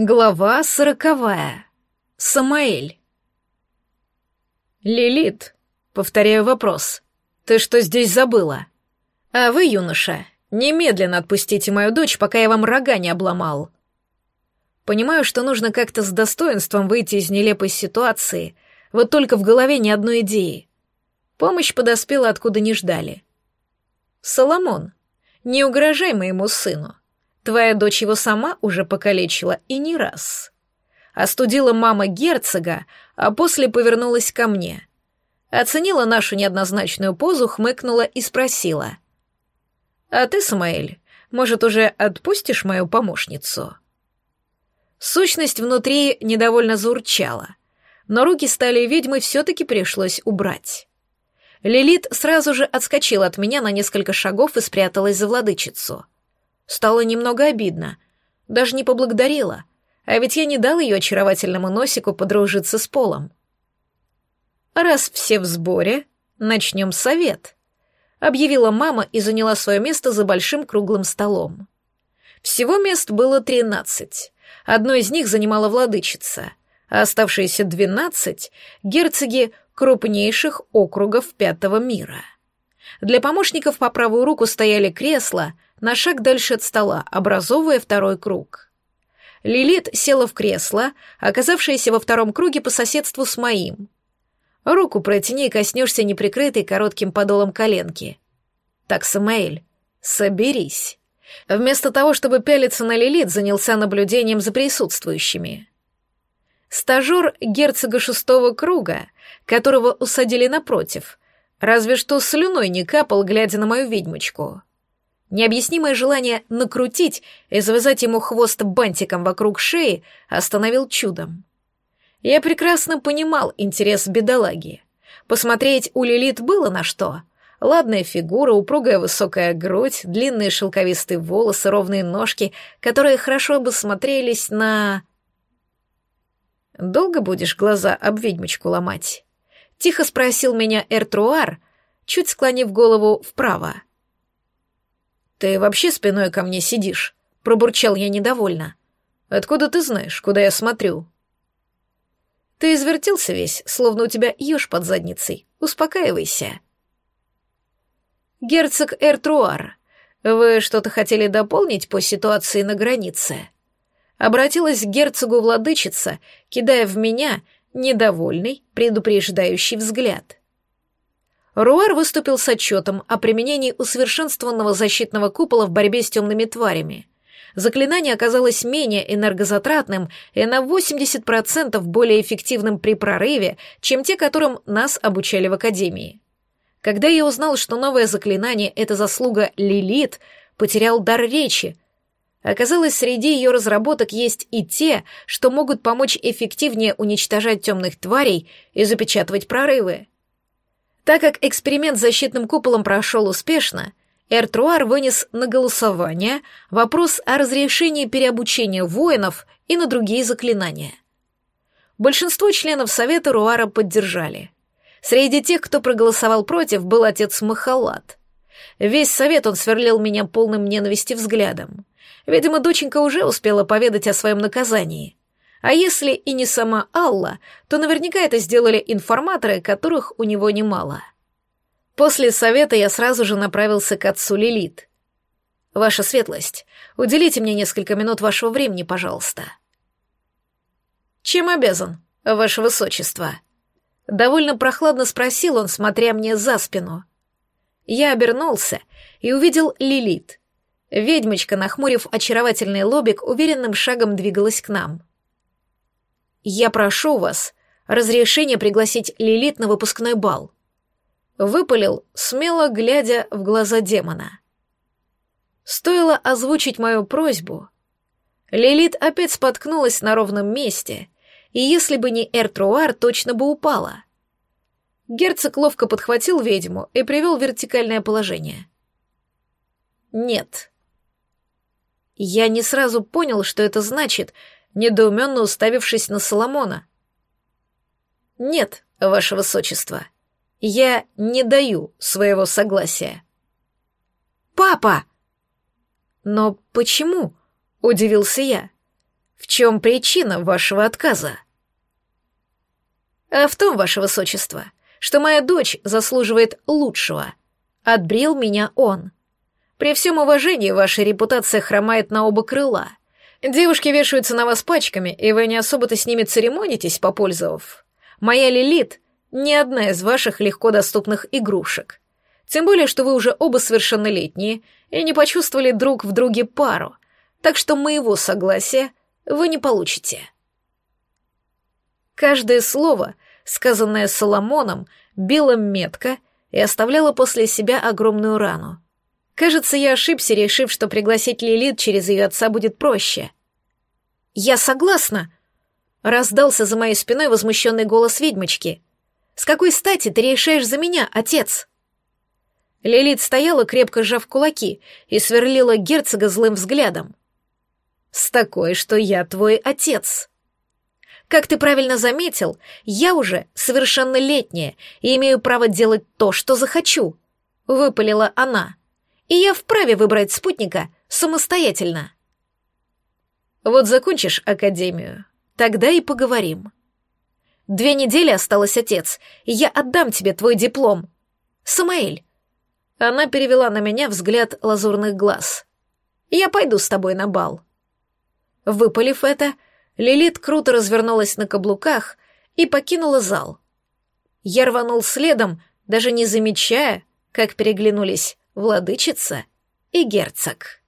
Глава сороковая. Самаэль. «Лилит», — повторяю вопрос, — «ты что здесь забыла?» «А вы, юноша, немедленно отпустите мою дочь, пока я вам рога не обломал». Понимаю, что нужно как-то с достоинством выйти из нелепой ситуации, вот только в голове ни одной идеи. Помощь подоспела, откуда не ждали. «Соломон, не угрожай моему сыну. Твоя дочь его сама уже покалечила и не раз. Остудила мама герцога, а после повернулась ко мне. Оценила нашу неоднозначную позу, хмыкнула и спросила. «А ты, Самаэль, может, уже отпустишь мою помощницу?» Сущность внутри недовольно заурчала, но руки стали ведьмы все-таки пришлось убрать. Лилит сразу же отскочила от меня на несколько шагов и спряталась за владычицу — Стало немного обидно. Даже не поблагодарила. А ведь я не дал ее очаровательному носику подружиться с Полом. «Раз все в сборе, начнем совет», — объявила мама и заняла свое место за большим круглым столом. Всего мест было тринадцать. Одно из них занимала владычица, а оставшиеся двенадцать — герцоги крупнейших округов Пятого мира. Для помощников по правую руку стояли кресла — на шаг дальше от стола, образовывая второй круг. Лилит села в кресло, оказавшееся во втором круге по соседству с моим. Руку протяни и коснешься неприкрытой коротким подолом коленки. Так, Самаэль, соберись. Вместо того, чтобы пялиться на Лилит, занялся наблюдением за присутствующими. Стажер герцога шестого круга, которого усадили напротив, разве что слюной не капал, глядя на мою ведьмочку. Необъяснимое желание накрутить и завязать ему хвост бантиком вокруг шеи остановил чудом. Я прекрасно понимал интерес бедолаги. Посмотреть у Лилит было на что. Ладная фигура, упругая высокая грудь, длинные шелковистые волосы, ровные ножки, которые хорошо бы смотрелись на... «Долго будешь глаза об ведьмочку ломать?» Тихо спросил меня Эртруар, чуть склонив голову вправо. «Ты вообще спиной ко мне сидишь?» — пробурчал я недовольно. «Откуда ты знаешь, куда я смотрю?» «Ты извертелся весь, словно у тебя еж под задницей. Успокаивайся». «Герцог Эртруар, вы что-то хотели дополнить по ситуации на границе?» Обратилась к герцогу владычица, кидая в меня недовольный, предупреждающий взгляд. Руар выступил с отчетом о применении усовершенствованного защитного купола в борьбе с темными тварями. Заклинание оказалось менее энергозатратным и на 80% более эффективным при прорыве, чем те, которым нас обучали в Академии. Когда я узнал, что новое заклинание — это заслуга Лилит, потерял дар речи. Оказалось, среди ее разработок есть и те, что могут помочь эффективнее уничтожать темных тварей и запечатывать прорывы. Так как эксперимент с защитным куполом прошел успешно, Эртруар вынес на голосование вопрос о разрешении переобучения воинов и на другие заклинания. Большинство членов Совета Руара поддержали. Среди тех, кто проголосовал против, был отец Махалат. Весь совет он сверлил меня полным ненависти взглядом. Видимо, доченька уже успела поведать о своем наказании. А если и не сама Алла, то наверняка это сделали информаторы, которых у него немало. После совета я сразу же направился к отцу Лилит. «Ваша светлость, уделите мне несколько минут вашего времени, пожалуйста». «Чем обязан, ваше высочество?» Довольно прохладно спросил он, смотря мне за спину. Я обернулся и увидел Лилит. Ведьмочка, нахмурив очаровательный лобик, уверенным шагом двигалась к нам. «Я прошу вас разрешение пригласить Лилит на выпускной бал», выпалил, смело глядя в глаза демона. Стоило озвучить мою просьбу. Лилит опять споткнулась на ровном месте, и если бы не Эртруар, точно бы упала. Герцог ловко подхватил ведьму и привел в вертикальное положение. «Нет». Я не сразу понял, что это значит — недоуменно уставившись на Соломона. «Нет, ваше высочество, я не даю своего согласия». «Папа!» «Но почему?» — удивился я. В чем причина вашего отказа? А в том, ваше высочество, что моя дочь заслуживает лучшего. Отбрил меня он. При всем уважении ваша репутация хромает на оба крыла. Девушки вешаются на вас пачками, и вы не особо-то с ними церемонитесь, попользовав. Моя Лилит — не одна из ваших легко доступных игрушек. Тем более, что вы уже оба совершеннолетние и не почувствовали друг в друге пару, так что моего согласия вы не получите. Каждое слово, сказанное Соломоном, било метко и оставляло после себя огромную рану. Кажется, я ошибся, решив, что пригласить Лилит через ее отца будет проще. «Я согласна!» — раздался за моей спиной возмущенный голос ведьмочки. «С какой стати ты решаешь за меня, отец?» Лилит стояла, крепко сжав кулаки, и сверлила герцога злым взглядом. «С такой, что я твой отец!» Как ты правильно заметил, я уже совершеннолетняя и имею право делать то, что захочу», — выпалила она и я вправе выбрать спутника самостоятельно. Вот закончишь академию, тогда и поговорим. Две недели осталось, отец, и я отдам тебе твой диплом. Самаэль. Она перевела на меня взгляд лазурных глаз. Я пойду с тобой на бал. Выпалив это, Лилит круто развернулась на каблуках и покинула зал. Я рванул следом, даже не замечая, как переглянулись владычица и герцог.